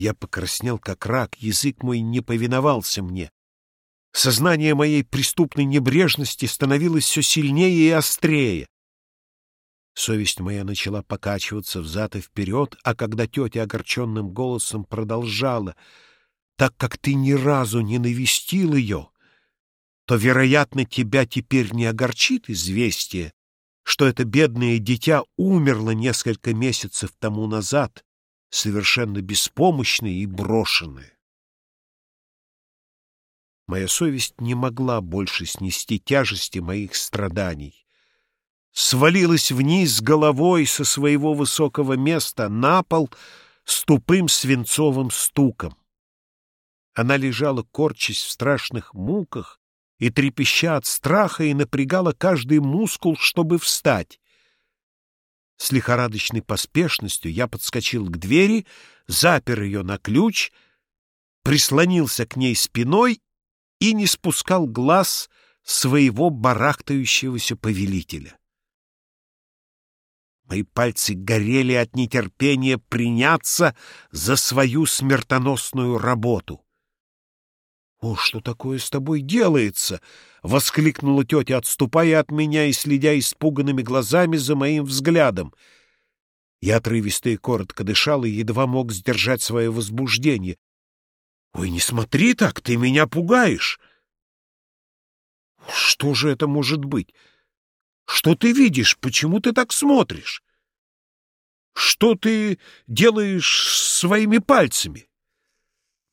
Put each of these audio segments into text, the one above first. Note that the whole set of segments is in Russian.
Я покраснел, как рак, язык мой не повиновался мне. Сознание моей преступной небрежности становилось все сильнее и острее. Совесть моя начала покачиваться взад и вперед, а когда тетя огорченным голосом продолжала, «Так как ты ни разу не навестил ее, то, вероятно, тебя теперь не огорчит известие, что это бедное дитя умерло несколько месяцев тому назад, совершенно беспомощное и брошенное. Моя совесть не могла больше снести тяжести моих страданий. Свалилась вниз головой со своего высокого места на пол с тупым свинцовым стуком. Она лежала, корчась в страшных муках, и трепеща от страха, и напрягала каждый мускул, чтобы встать. С лихорадочной поспешностью я подскочил к двери, запер ее на ключ, прислонился к ней спиной и не спускал глаз своего барахтающегося повелителя. Мои пальцы горели от нетерпения приняться за свою смертоносную работу. «О, что такое с тобой делается?» — воскликнула тетя, отступая от меня и следя испуганными глазами за моим взглядом. Я отрывисто и коротко дышал и едва мог сдержать свое возбуждение. «Ой, не смотри так, ты меня пугаешь!» «Что же это может быть? Что ты видишь? Почему ты так смотришь? Что ты делаешь своими пальцами?»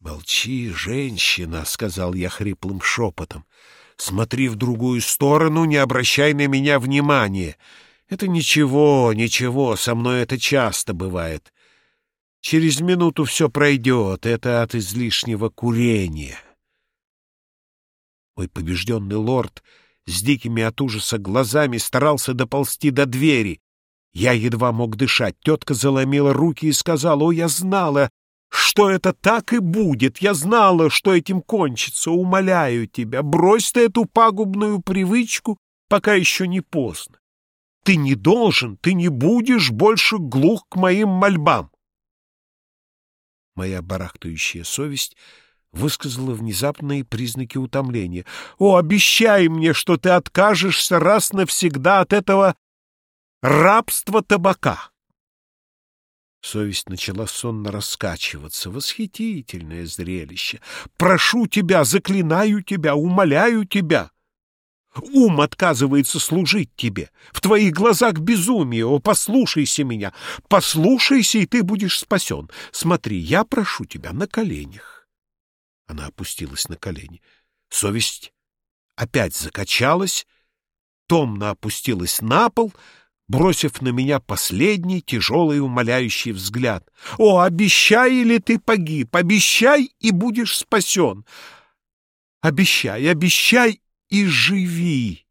«Молчи, женщина», — сказал я хриплым шепотом. «Смотри в другую сторону, не обращай на меня внимания. Это ничего, ничего, со мной это часто бывает. Через минуту все пройдет, это от излишнего курения». Мой побежденный лорд с дикими от ужаса глазами старался доползти до двери. Я едва мог дышать. Тетка заломила руки и сказала, «О, я знала, что это так и будет. Я знала, что этим кончится. Умоляю тебя, брось ты эту пагубную привычку, пока еще не поздно. Ты не должен, ты не будешь больше глух к моим мольбам. Моя барахтающая совесть высказала внезапные признаки утомления. «О, обещай мне, что ты откажешься раз навсегда от этого рабства табака!» Совесть начала сонно раскачиваться. Восхитительное зрелище. «Прошу тебя, заклинаю тебя, умоляю тебя!» Ум отказывается служить тебе. В твоих глазах безумие. О, послушайся меня. Послушайся, и ты будешь спасен. Смотри, я прошу тебя на коленях. Она опустилась на колени. Совесть опять закачалась, томно опустилась на пол — бросив на меня последний тяжелый умоляющий взгляд. «О, обещай, или ты погиб! Обещай, и будешь спасен! Обещай, обещай и живи!»